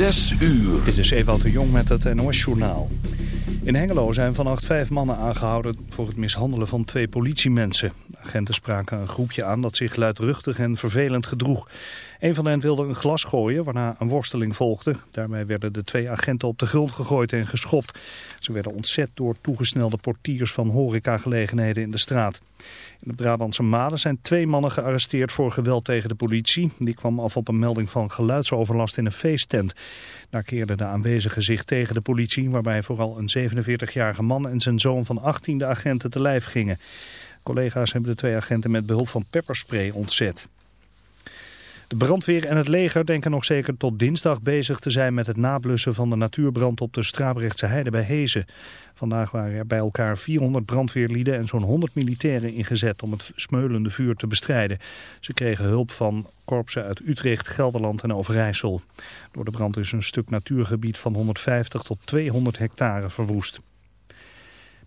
Zes uur. Dit is Ewout de Jong met het NOS-journaal. In Hengelo zijn vannacht vijf mannen aangehouden voor het mishandelen van twee politiemensen. Agenten spraken een groepje aan dat zich luidruchtig en vervelend gedroeg. Een van hen wilde een glas gooien, waarna een worsteling volgde. Daarmee werden de twee agenten op de grond gegooid en geschopt. Ze werden ontzet door toegesnelde portiers van horecagelegenheden in de straat. In de Brabantse Maden zijn twee mannen gearresteerd voor geweld tegen de politie. Die kwam af op een melding van geluidsoverlast in een feesttent. Daar keerde de aanwezige zich tegen de politie, waarbij vooral een 47-jarige man en zijn zoon van 18 de agenten te lijf gingen. Collega's hebben de twee agenten met behulp van pepperspray ontzet. De brandweer en het leger denken nog zeker tot dinsdag bezig te zijn met het nablussen van de natuurbrand op de Strabrechtse heide bij Hezen. Vandaag waren er bij elkaar 400 brandweerlieden en zo'n 100 militairen ingezet om het smeulende vuur te bestrijden. Ze kregen hulp van korpsen uit Utrecht, Gelderland en Overijssel. Door de brand is een stuk natuurgebied van 150 tot 200 hectare verwoest.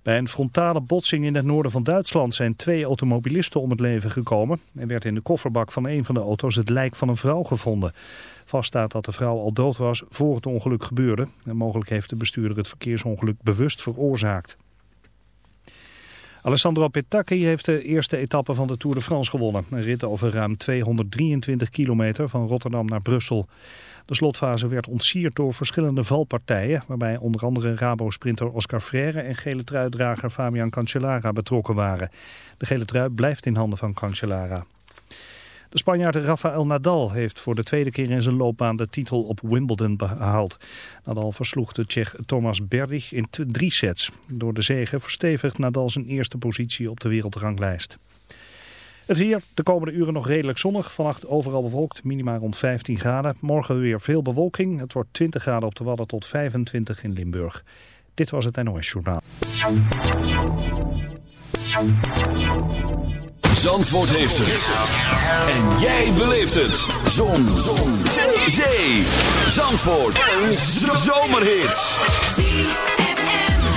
Bij een frontale botsing in het noorden van Duitsland zijn twee automobilisten om het leven gekomen. Er werd in de kofferbak van een van de auto's het lijk van een vrouw gevonden. Vaststaat dat de vrouw al dood was voor het ongeluk gebeurde. En mogelijk heeft de bestuurder het verkeersongeluk bewust veroorzaakt. Alessandro Petacchi heeft de eerste etappe van de Tour de France gewonnen. Een rit over ruim 223 kilometer van Rotterdam naar Brussel. De slotfase werd ontsierd door verschillende valpartijen... waarbij onder andere Rabo-sprinter Oscar Freire en gele truidrager Fabian Cancellara betrokken waren. De gele trui blijft in handen van Cancellara. De Spanjaard Rafael Nadal heeft voor de tweede keer in zijn loopbaan de titel op Wimbledon behaald. Nadal versloeg de Tsjech Thomas Berdych in drie sets. Door de zege verstevigt Nadal zijn eerste positie op de wereldranglijst. Het weer de komende uren nog redelijk zonnig. Vannacht overal bewolkt, minimaal rond 15 graden. Morgen weer veel bewolking. Het wordt 20 graden op de Wadden tot 25 in Limburg. Dit was het NOS Journaal. Zandvoort heeft het. En jij beleeft het. Zon. Zon. Zee. Zandvoort. Een zomerhit.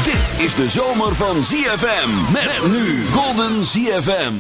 Dit is de zomer van ZFM. Met nu Golden ZFM.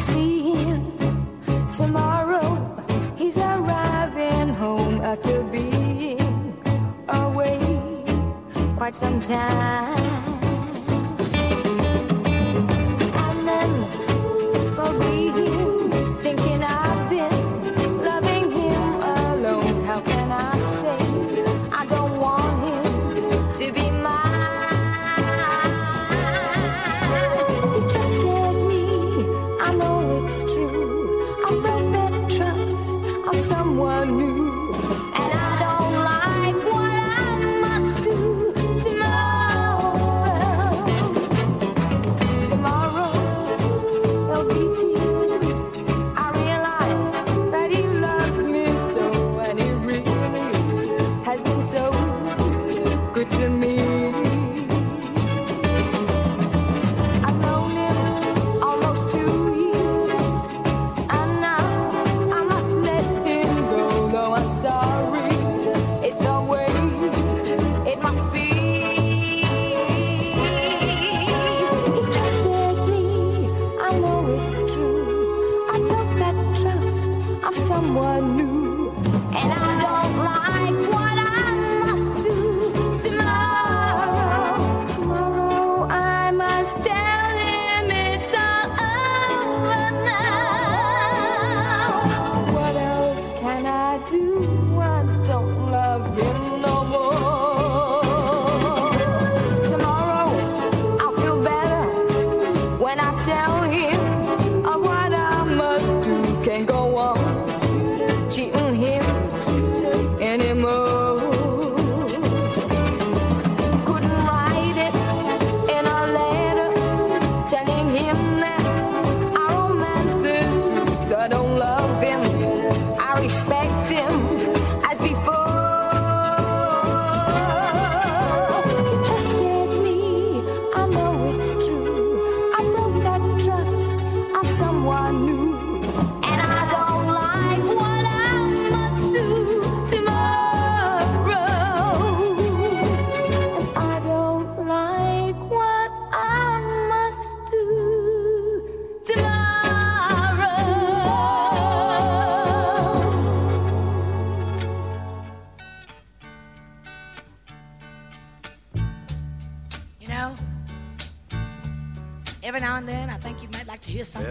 see him tomorrow. He's arriving home after being away quite some time.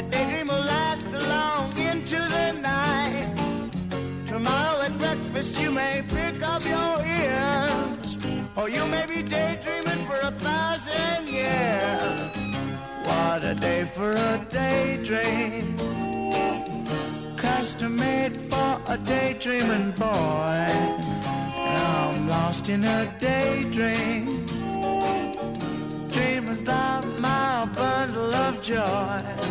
A daydream will last long into the night. Tomorrow at breakfast you may pick up your ears, or you may be daydreaming for a thousand years. What a day for a daydream, custom made for a daydreaming boy. And I'm lost in a daydream dreaming about my bundle of joy.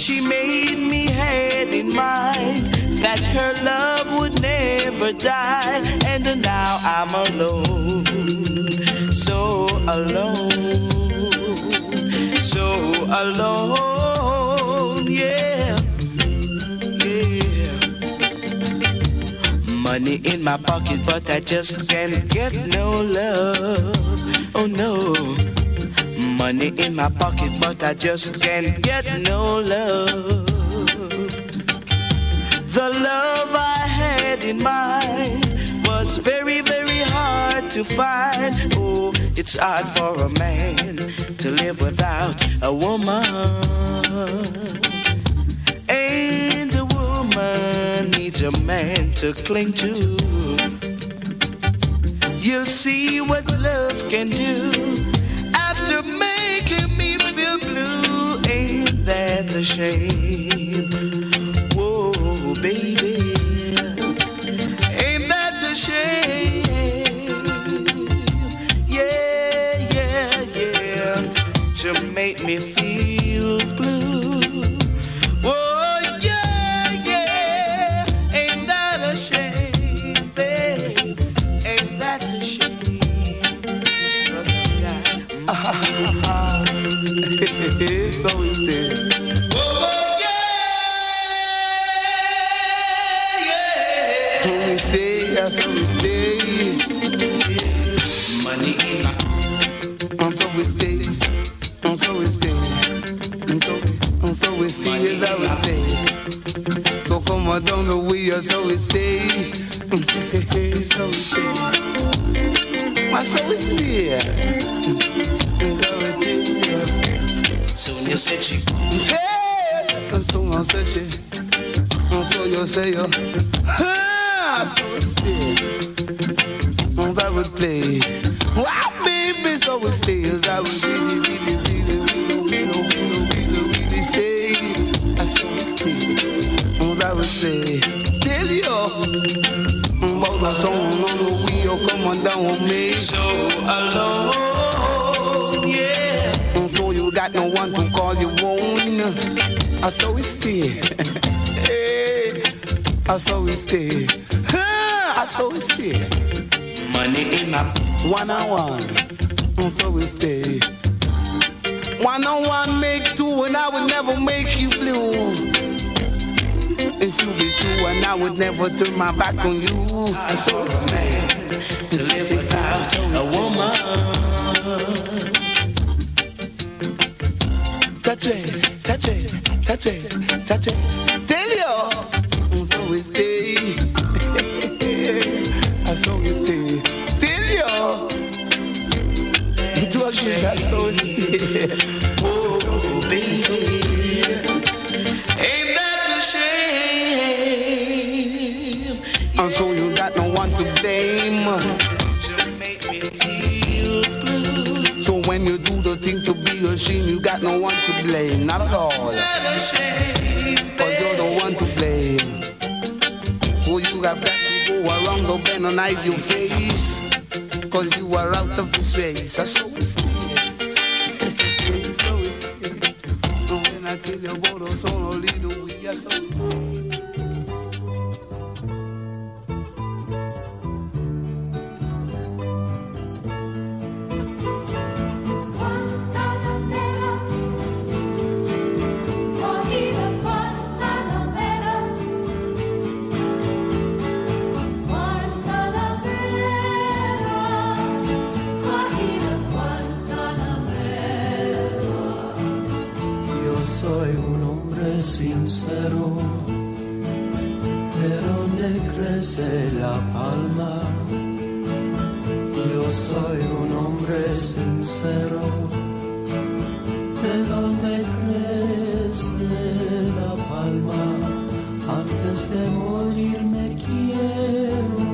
She made me had in mind that her love would never die. And now I'm alone, so alone, so alone, yeah, yeah. Money in my pocket, but I just can't get no love. Oh no. Money in my pocket, but I just can't get no love. The love I had in mind was very, very hard to find. Oh, it's hard for a man to live without a woman. And a woman needs a man to cling to. You'll see what love can do after making me feel blue. Ain't that a shame? Whoa, baby. Ain't that a shame? Way, so we stay, so we stay. Why so we stay? So you said she, and so I said she, and so you say you, ah, so we stay, and I would play. Wow, baby, so we stay as I would really, really, really, really, really, really, really, really say. I so we stay, as I would say. Tell you about the song on the wheel, come on down with me. So alone, yeah. So you got no one to call you own. Ah, I saw we stay. hey, ah, I saw we stay. Ah, I saw we stay. Money in my one on one. And so we stay. One on one make two, and I will never make you blue. I would never turn my back on you. And so mad to live without a woman. Touch it, touch it, touch it, touch it. Tell you, so we stay. And so we stay. Tell you, a good, that's so stay. Oh, baby. Thing to be ashamed, you got no one to blame. Not at all. Cause you're the one to blame. So you have got to go around the bend and hide your face. Cause you are out of this race. So it's So it's And when I tell you about us a little we are so crece la palma. Yo soy un hombre sincero, de de donde crece la palma. Antes de morir me quiero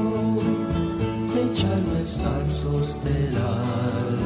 echarme estarzos del alma.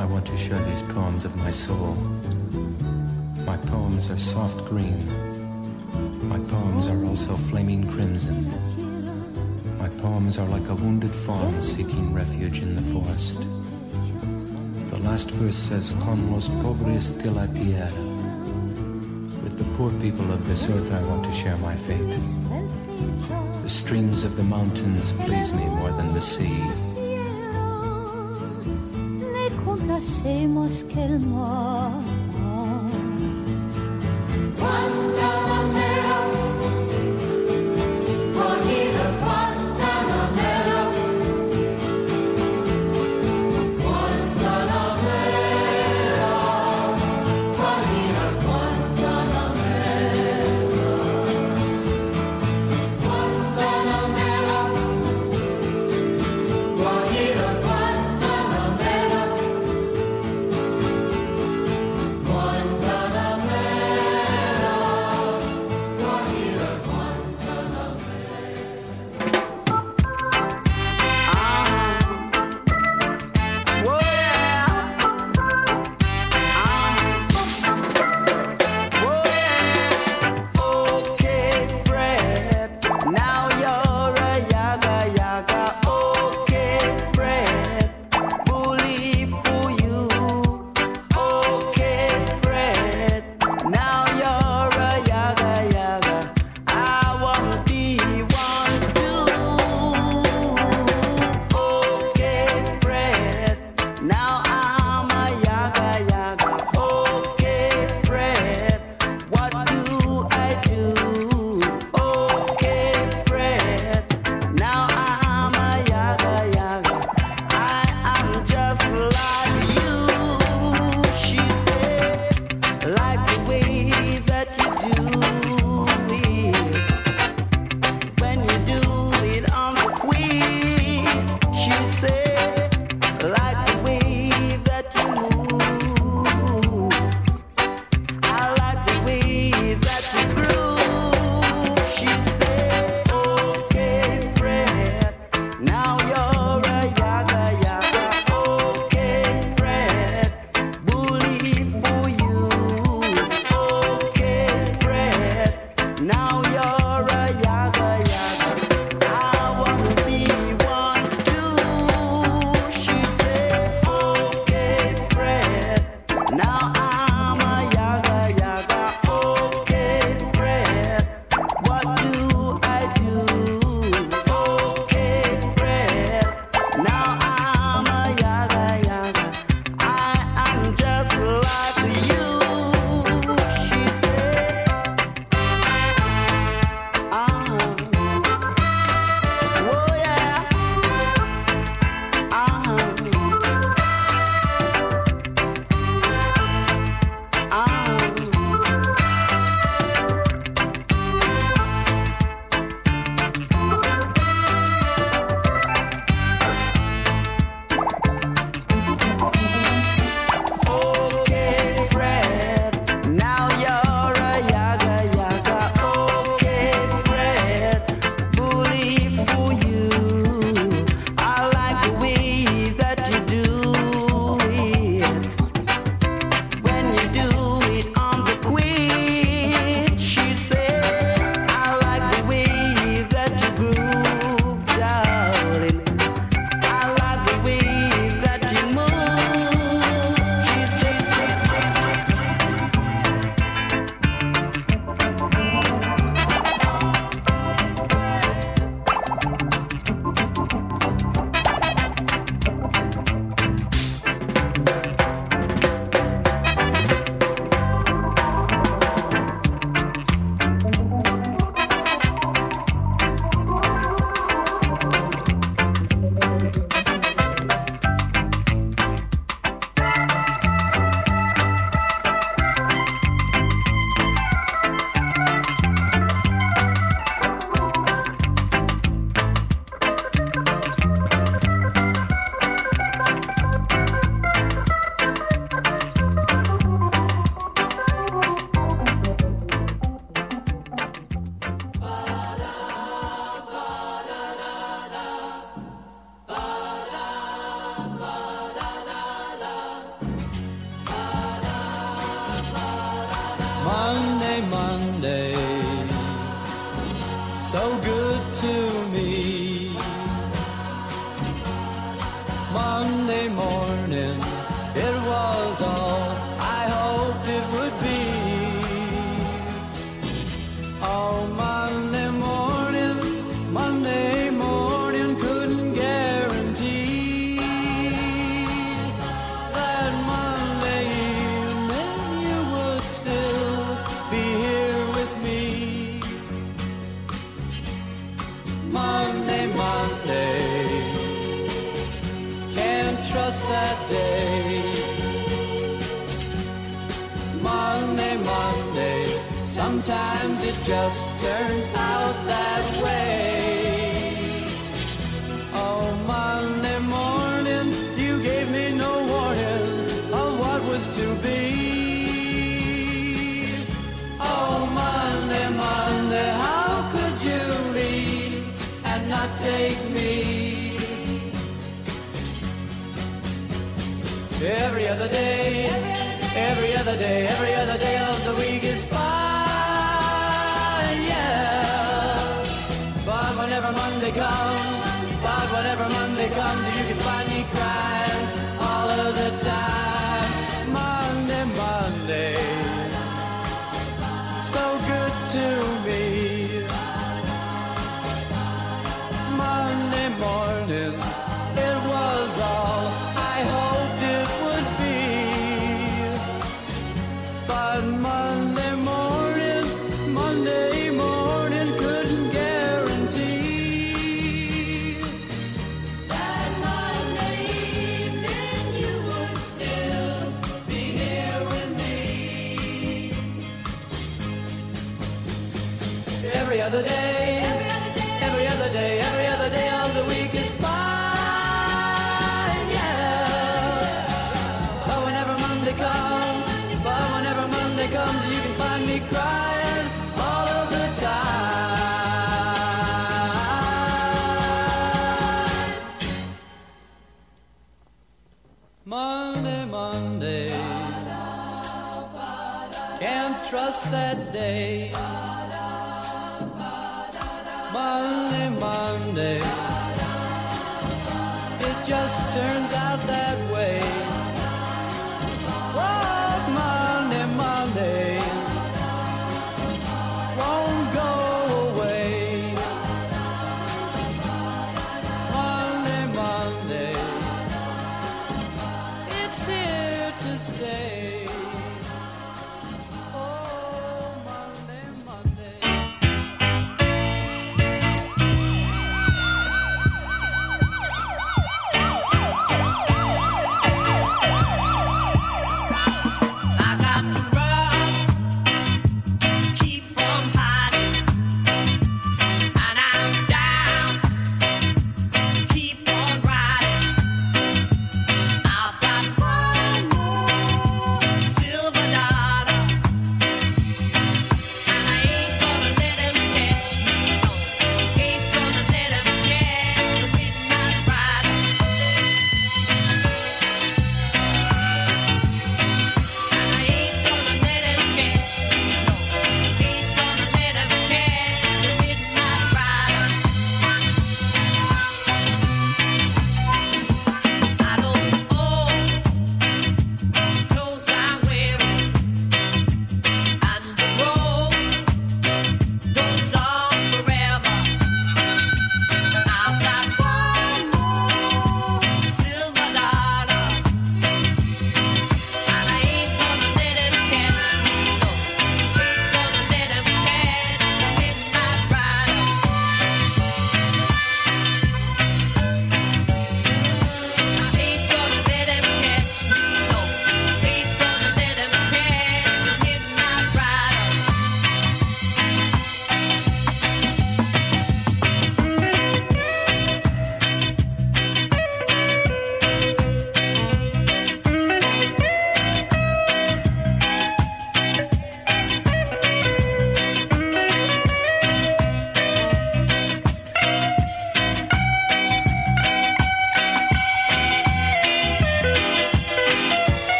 I want to share these poems of my soul. My poems are soft green. My poems are also flaming crimson. My poems are like a wounded fawn seeking refuge in the forest. The last verse says, Con los pobres de la tierra. With the poor people of this earth, I want to share my fate. The streams of the mountains please me more than the sea. Más que.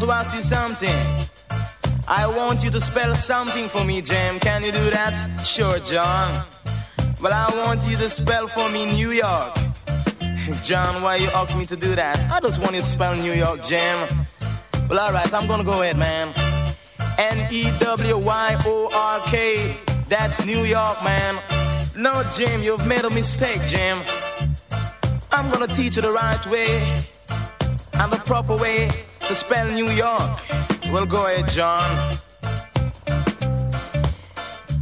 want to ask you something. I want you to spell something for me, Jam. Can you do that? Sure, John. But I want you to spell for me New York. John, why you ask me to do that? I just want you to spell New York, Jam. Well, alright, I'm gonna go ahead, man. N E W Y O R K. That's New York, man. No, Jim, you've made a mistake, Jim. I'm gonna teach you the right way and the proper way to spell New York. Well, go ahead, John.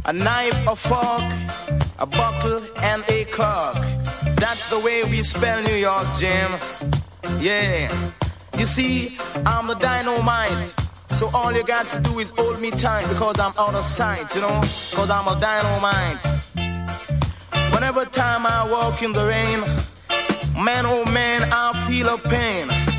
A knife, a fork, a bottle, and a cork. That's the way we spell New York, Jim. Yeah. You see, I'm the dynamite. So all you got to do is hold me tight because I'm out of sight, you know? Because I'm a dynamite. Whenever time I walk in the rain, man oh man, I feel a pain.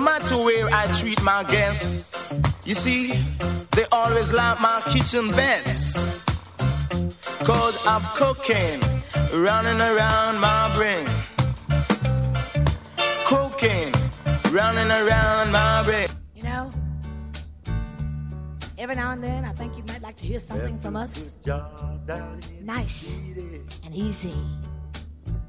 Matter where I treat my guests, you see, they always like my kitchen best. Cause I've cocaine running around my brain. Cocaine running around my brain. You know, every now and then I think you might like to hear something from us. Nice and easy.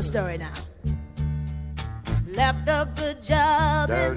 The story now. Left a good job in